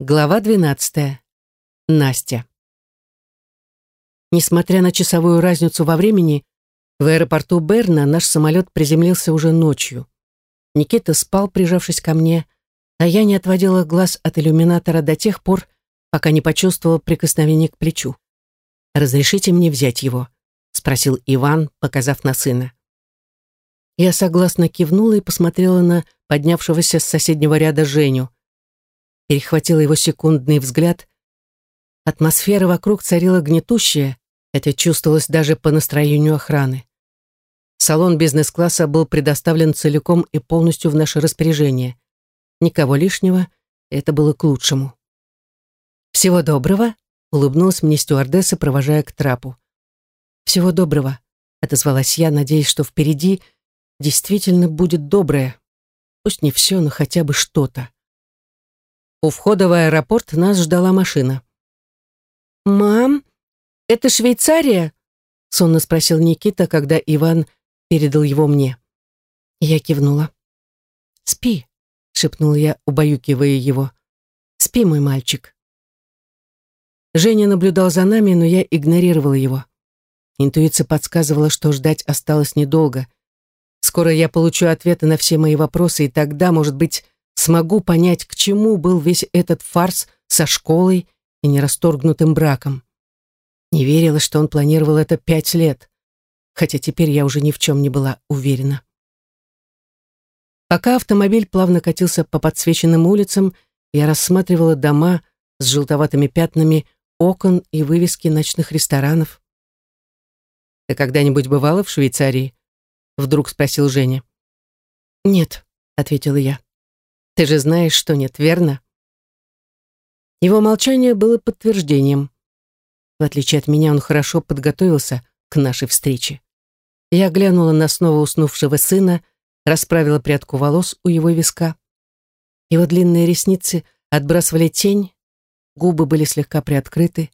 Глава 12. Настя. Несмотря на часовую разницу во времени, в аэропорту Берна наш самолет приземлился уже ночью. Никита спал, прижавшись ко мне, а я не отводила глаз от иллюминатора до тех пор, пока не почувствовала прикосновение к плечу. «Разрешите мне взять его?» — спросил Иван, показав на сына. Я согласно кивнула и посмотрела на поднявшегося с соседнего ряда Женю перехватила его секундный взгляд. Атмосфера вокруг царила гнетущая, это чувствовалось даже по настроению охраны. Салон бизнес-класса был предоставлен целиком и полностью в наше распоряжение. Никого лишнего, это было к лучшему. «Всего доброго», — улыбнулась мне стюардесса, провожая к трапу. «Всего доброго», — отозвалась я, надеясь, что впереди действительно будет доброе. Пусть не все, но хотя бы что-то. У входа в аэропорт нас ждала машина. «Мам, это Швейцария?» — сонно спросил Никита, когда Иван передал его мне. Я кивнула. «Спи», — шепнул я, убаюкивая его. «Спи, мой мальчик». Женя наблюдал за нами, но я игнорировала его. Интуиция подсказывала, что ждать осталось недолго. Скоро я получу ответы на все мои вопросы, и тогда, может быть, смогу понять, к чему был весь этот фарс со школой и нерасторгнутым браком. Не верила, что он планировал это пять лет, хотя теперь я уже ни в чем не была уверена. Пока автомобиль плавно катился по подсвеченным улицам, я рассматривала дома с желтоватыми пятнами окон и вывески ночных ресторанов. «Ты когда-нибудь бывала в Швейцарии?» — вдруг спросил Женя. «Нет», — ответила я. Ты же знаешь, что нет, верно? Его молчание было подтверждением. В отличие от меня, он хорошо подготовился к нашей встрече. Я глянула на снова уснувшего сына, расправила прядку волос у его виска. Его длинные ресницы отбрасывали тень, губы были слегка приоткрыты.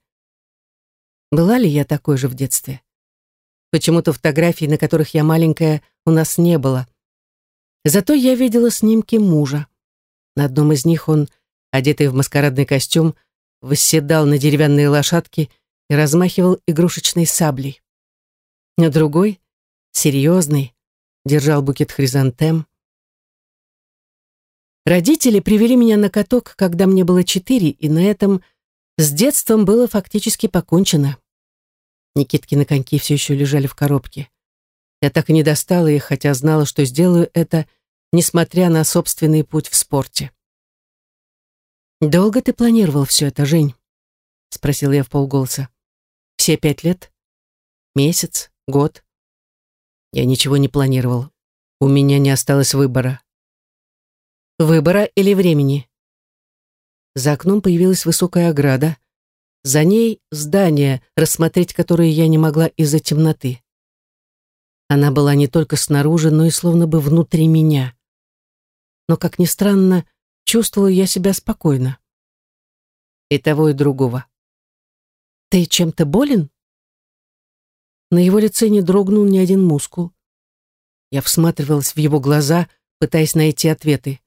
Была ли я такой же в детстве? Почему-то фотографий, на которых я маленькая, у нас не было. Зато я видела снимки мужа. На одном из них он, одетый в маскарадный костюм, восседал на деревянные лошадки и размахивал игрушечной саблей. На другой, серьезный, держал букет хризантем. Родители привели меня на каток, когда мне было четыре, и на этом с детством было фактически покончено. Никиткины коньки все еще лежали в коробке. Я так и не достала их, хотя знала, что сделаю это — несмотря на собственный путь в спорте. «Долго ты планировал все это, Жень?» — спросил я в полголоса. «Все пять лет? Месяц? Год?» Я ничего не планировал. У меня не осталось выбора. Выбора или времени? За окном появилась высокая ограда. За ней здание, рассмотреть которое я не могла из-за темноты. Она была не только снаружи, но и словно бы внутри меня но, как ни странно, чувствовала я себя спокойно. И того, и другого. «Ты чем-то болен?» На его лице не дрогнул ни один мускул. Я всматривалась в его глаза, пытаясь найти ответы.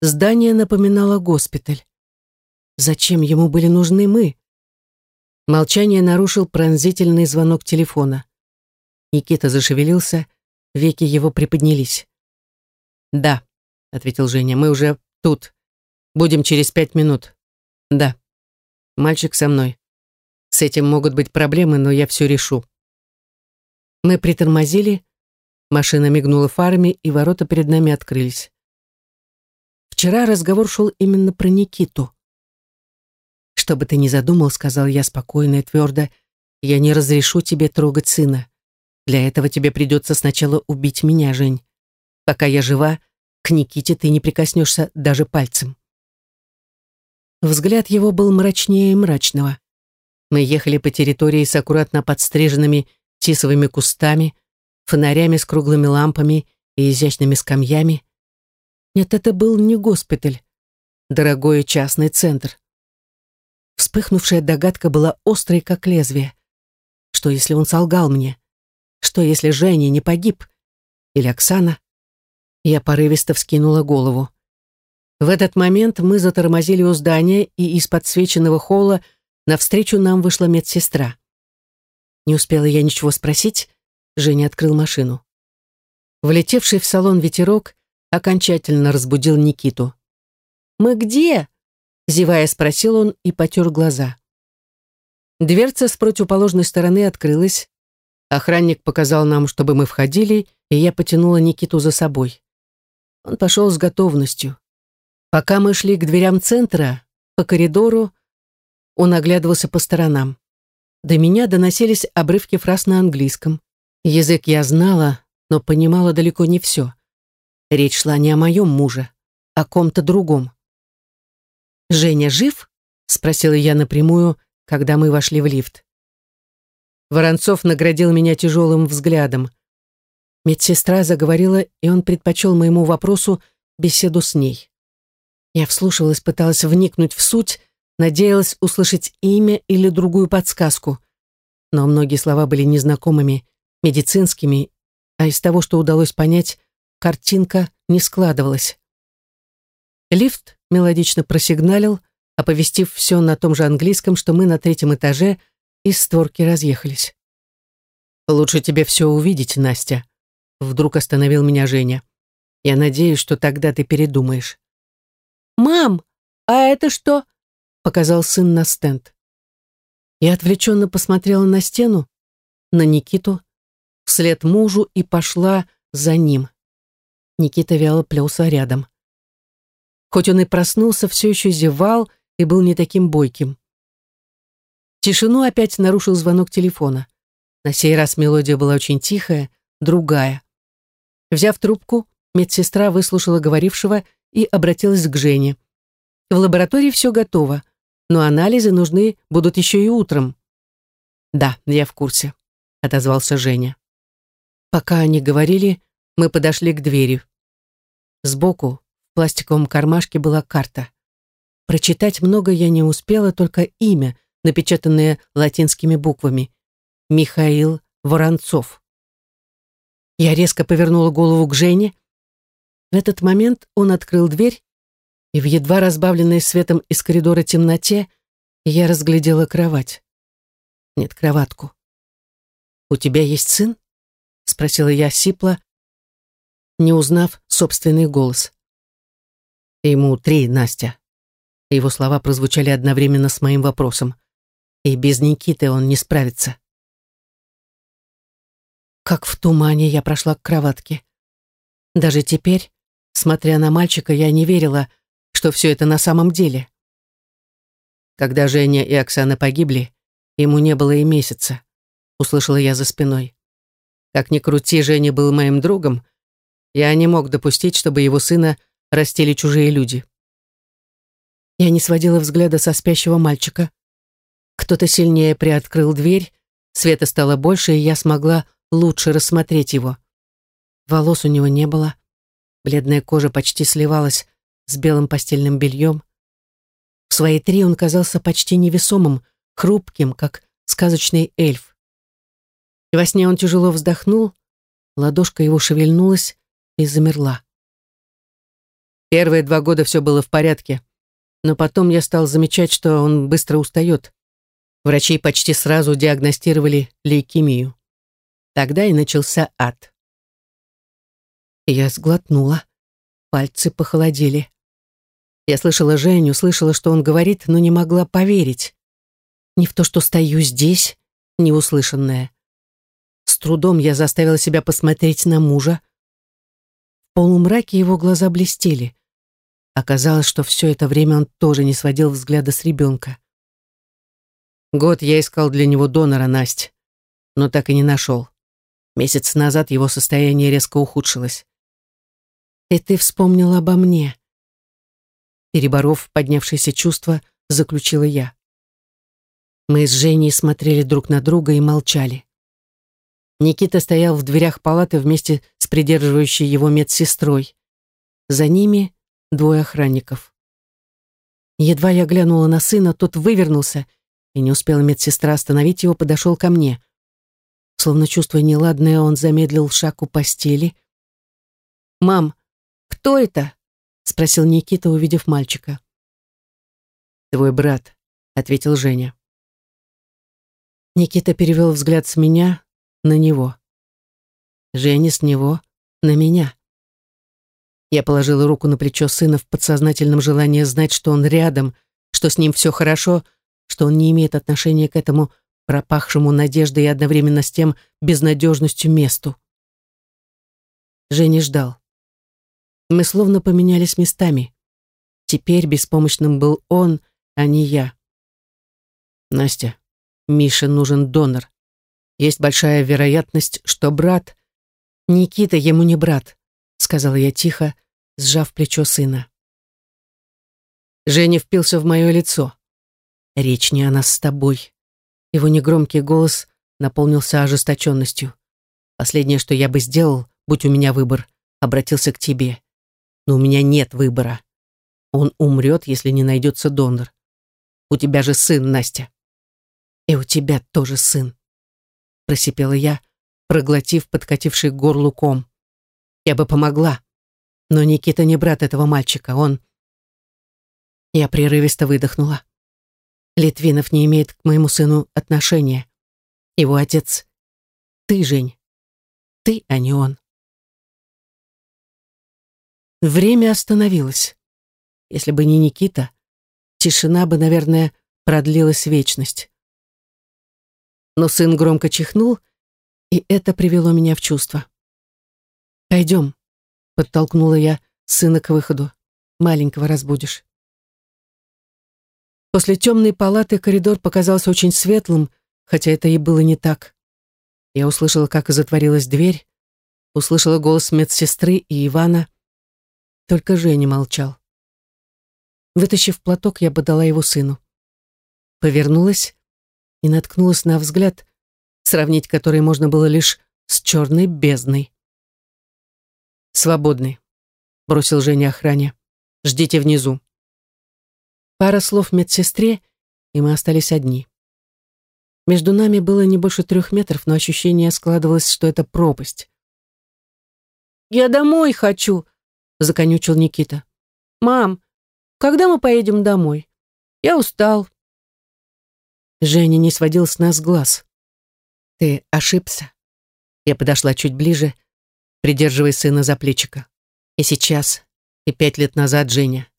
Здание напоминало госпиталь. Зачем ему были нужны мы? Молчание нарушил пронзительный звонок телефона. Никита зашевелился, веки его приподнялись. «Да», — ответил Женя. «Мы уже тут. Будем через пять минут». «Да. Мальчик со мной. С этим могут быть проблемы, но я все решу». Мы притормозили, машина мигнула фарами, и ворота перед нами открылись. Вчера разговор шел именно про Никиту. «Что бы ты ни задумал, — сказал я спокойно и твердо, — я не разрешу тебе трогать сына. Для этого тебе придется сначала убить меня, Жень. Пока я жива, к Никите ты не прикоснешься даже пальцем. Взгляд его был мрачнее мрачного. Мы ехали по территории с аккуратно подстриженными тисовыми кустами, фонарями с круглыми лампами и изящными скамьями. Нет, это был не госпиталь, дорогой частный центр. Вспыхнувшая догадка была острой, как лезвие. Что, если он солгал мне? Что, если Женя не погиб? Или Оксана? Я порывисто вскинула голову. В этот момент мы затормозили у здания, и из подсвеченного холла навстречу нам вышла медсестра. Не успела я ничего спросить, Женя открыл машину. Влетевший в салон ветерок окончательно разбудил Никиту. «Мы где?» — зевая спросил он и потер глаза. Дверца с противоположной стороны открылась. Охранник показал нам, чтобы мы входили, и я потянула Никиту за собой. Он пошел с готовностью. Пока мы шли к дверям центра, по коридору, он оглядывался по сторонам. До меня доносились обрывки фраз на английском. Язык я знала, но понимала далеко не все. Речь шла не о моем муже, о ком-то другом. «Женя жив?» — спросила я напрямую, когда мы вошли в лифт. Воронцов наградил меня тяжелым взглядом. Медсестра заговорила, и он предпочел моему вопросу беседу с ней. Я вслушивалась, пыталась вникнуть в суть, надеялась услышать имя или другую подсказку. Но многие слова были незнакомыми, медицинскими, а из того, что удалось понять, картинка не складывалась. Лифт мелодично просигналил, оповестив все на том же английском, что мы на третьем этаже, и створки разъехались. «Лучше тебе все увидеть, Настя», — вдруг остановил меня Женя. «Я надеюсь, что тогда ты передумаешь». «Мам, а это что?» — показал сын на стенд. Я отвлеченно посмотрела на стену, на Никиту, вслед мужу и пошла за ним. Никита вяло плелся рядом. Хоть он и проснулся, все еще зевал и был не таким бойким. Тишину опять нарушил звонок телефона. На сей раз мелодия была очень тихая, другая. Взяв трубку, медсестра выслушала говорившего и обратилась к Жене. В лаборатории все готово, но анализы нужны будут еще и утром. Да, я в курсе, отозвался Женя. Пока они говорили, мы подошли к двери. Сбоку, в пластиковом кармашке, была карта. Прочитать много я не успела, только имя, напечатанное латинскими буквами. Михаил Воронцов. Я резко повернула голову к Жене. В этот момент он открыл дверь, и в едва разбавленной светом из коридора темноте я разглядела кровать. Нет, кроватку. «У тебя есть сын?» — спросила я сипло, не узнав собственный голос. «Ему три, Настя». Его слова прозвучали одновременно с моим вопросом. И без Никиты он не справится. Как в тумане я прошла к кроватке. Даже теперь, смотря на мальчика, я не верила, что все это на самом деле. Когда Женя и Оксана погибли, ему не было и месяца, услышала я за спиной. Как ни крути, Женя был моим другом, я не мог допустить, чтобы его сына растили чужие люди. Я не сводила взгляда со спящего мальчика. Кто-то сильнее приоткрыл дверь, света стало больше, и я смогла лучше рассмотреть его. Волос у него не было, бледная кожа почти сливалась с белым постельным бельем. В свои три он казался почти невесомым, хрупким, как сказочный эльф. Во сне он тяжело вздохнул, ладошка его шевельнулась, и замерла. Первые два года все было в порядке, но потом я стал замечать, что он быстро устает. Врачи почти сразу диагностировали лейкемию. Тогда и начался ад. Я сглотнула. Пальцы похолодели. Я слышала Женю, слышала, что он говорит, но не могла поверить. Не в то, что стою здесь, неуслышанное. С трудом я заставила себя посмотреть на мужа, полумраке его глаза блестели. Оказалось, что все это время он тоже не сводил взгляда с ребенка. Год я искал для него донора, Насть, но так и не нашел. Месяц назад его состояние резко ухудшилось. «И ты вспомнил обо мне?» Переборов поднявшееся чувство, заключила я. Мы с Женей смотрели друг на друга и молчали. Никита стоял в дверях палаты вместе с придерживающей его медсестрой. За ними двое охранников. Едва я глянула на сына, тот вывернулся, и не успела медсестра остановить его, подошел ко мне. Словно чувствуя неладное, он замедлил шаг у постели. «Мам, кто это?» — спросил Никита, увидев мальчика. «Твой брат», — ответил Женя. Никита перевел взгляд с меня на него. Женя с него на меня. Я положила руку на плечо сына в подсознательном желании знать, что он рядом, что с ним все хорошо, что он не имеет отношения к этому пропахшему надеждой и одновременно с тем безнадежностью месту. Женя ждал. Мы словно поменялись местами. Теперь беспомощным был он, а не я. Настя, Мише нужен донор. Есть большая вероятность, что брат... Никита ему не брат, сказала я тихо, сжав плечо сына. Женя впился в мое лицо. Речь не о нас с тобой. Его негромкий голос наполнился ожесточенностью. Последнее, что я бы сделал, будь у меня выбор, обратился к тебе. Но у меня нет выбора. Он умрет, если не найдется донор. У тебя же сын, Настя. И у тебя тоже сын. Просипела я, проглотив подкативший горлу ком. Я бы помогла. Но Никита не брат этого мальчика, он... Я прерывисто выдохнула. Литвинов не имеет к моему сыну отношения. Его отец — ты, Жень. Ты, а не он. Время остановилось. Если бы не Никита, тишина бы, наверное, продлилась вечность. Но сын громко чихнул, и это привело меня в чувство. «Пойдем», — подтолкнула я сына к выходу. «Маленького разбудишь». После темной палаты коридор показался очень светлым, хотя это и было не так. Я услышала, как затворилась дверь, услышала голос медсестры и Ивана. Только Женя молчал. Вытащив платок, я подала его сыну. Повернулась и наткнулась на взгляд, сравнить который можно было лишь с черной бездной. «Свободны», — бросил Женя охране. «Ждите внизу». Пара слов медсестре, и мы остались одни. Между нами было не больше трех метров, но ощущение складывалось, что это пропасть. «Я домой хочу», — законючил Никита. «Мам, когда мы поедем домой? Я устал». Женя не сводил с нас глаз. «Ты ошибся». Я подошла чуть ближе, придерживая сына за плечико. «И сейчас, и пять лет назад, Женя,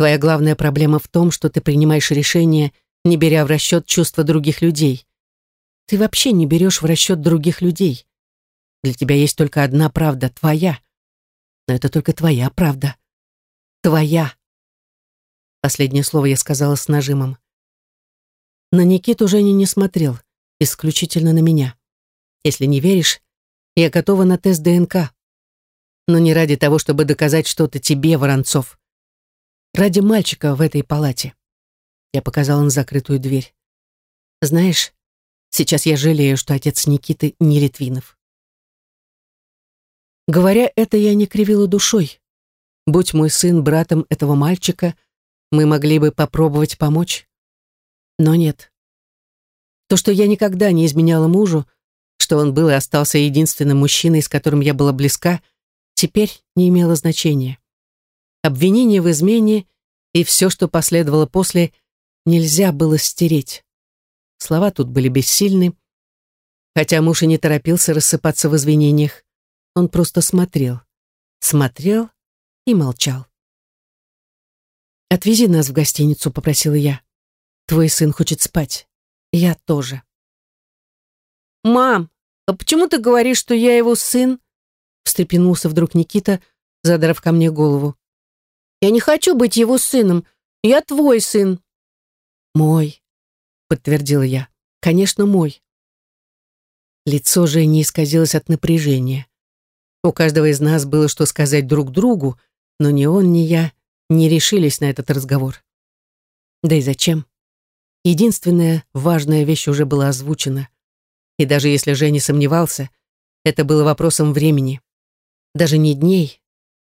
Твоя главная проблема в том, что ты принимаешь решения, не беря в расчет чувства других людей. Ты вообще не берешь в расчет других людей. Для тебя есть только одна правда, твоя. Но это только твоя правда. Твоя. Последнее слово я сказала с нажимом. На Никиту Женя не смотрел, исключительно на меня. Если не веришь, я готова на тест ДНК. Но не ради того, чтобы доказать что-то тебе, Воронцов. Ради мальчика в этой палате. Я показала на закрытую дверь. Знаешь, сейчас я жалею, что отец Никиты не Литвинов. Говоря это, я не кривила душой. Будь мой сын братом этого мальчика, мы могли бы попробовать помочь. Но нет. То, что я никогда не изменяла мужу, что он был и остался единственным мужчиной, с которым я была близка, теперь не имело значения. Обвинение в измене и все, что последовало после, нельзя было стереть. Слова тут были бессильны. Хотя муж и не торопился рассыпаться в извинениях, он просто смотрел. Смотрел и молчал. «Отвези нас в гостиницу», — попросила я. «Твой сын хочет спать. Я тоже». «Мам, а почему ты говоришь, что я его сын?» встрепенулся вдруг Никита, задрав ко мне голову. Я не хочу быть его сыном. Я твой сын». «Мой», — подтвердила я. «Конечно, мой». Лицо же не исказилось от напряжения. У каждого из нас было что сказать друг другу, но ни он, ни я не решились на этот разговор. Да и зачем? Единственная важная вещь уже была озвучена. И даже если Женя сомневался, это было вопросом времени. Даже не дней,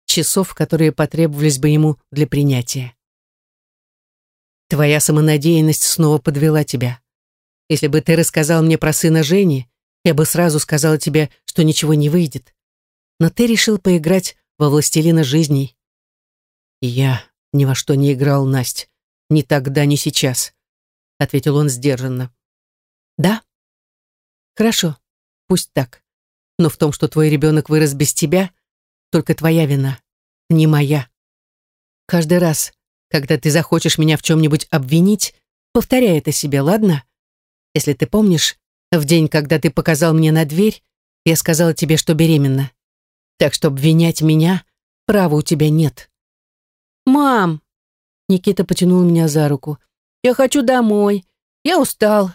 часов, которые потребовались бы ему для принятия. Твоя самонадеянность снова подвела тебя. Если бы ты рассказал мне про сына Жени, я бы сразу сказала тебе, что ничего не выйдет. Но ты решил поиграть во властелина жизней. И я ни во что не играл, Насть. Ни тогда, ни сейчас, ответил он сдержанно. Да? Хорошо, пусть так. Но в том, что твой ребенок вырос без тебя, только твоя вина, не моя. Каждый раз, когда ты захочешь меня в чем-нибудь обвинить, повторяй это себе, ладно? Если ты помнишь, в день, когда ты показал мне на дверь, я сказала тебе, что беременна. Так что обвинять меня права у тебя нет. «Мам!» Никита потянул меня за руку. «Я хочу домой. Я устал.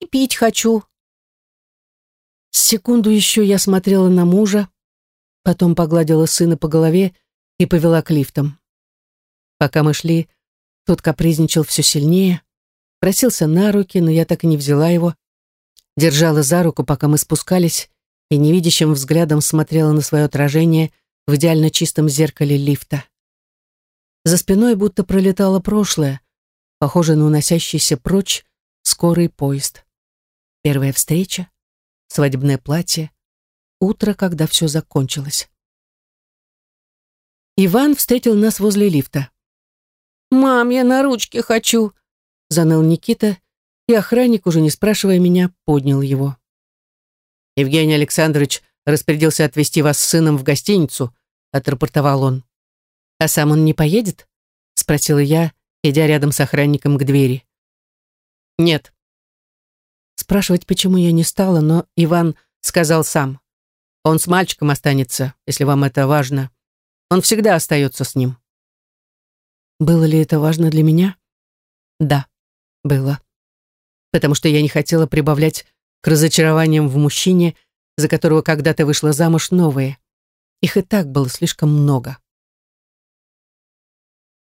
И пить хочу». Секунду еще я смотрела на мужа, потом погладила сына по голове и повела к лифтам. Пока мы шли, тот капризничал все сильнее, просился на руки, но я так и не взяла его, держала за руку, пока мы спускались, и невидящим взглядом смотрела на свое отражение в идеально чистом зеркале лифта. За спиной будто пролетало прошлое, похоже на уносящийся прочь скорый поезд. Первая встреча, свадебное платье, утро, когда все закончилось. Иван встретил нас возле лифта. «Мам, я на ручке хочу!» — заныл Никита, и охранник, уже не спрашивая меня, поднял его. «Евгений Александрович распорядился отвезти вас с сыном в гостиницу», — отрапортовал он. «А сам он не поедет?» — спросила я, идя рядом с охранником к двери. «Нет». Спрашивать, почему я не стала, но Иван сказал сам. «Он с мальчиком останется, если вам это важно. Он всегда остается с ним». Было ли это важно для меня? Да, было потому что я не хотела прибавлять к разочарованиям в мужчине, за которого когда-то вышла замуж новые. Их и так было слишком много.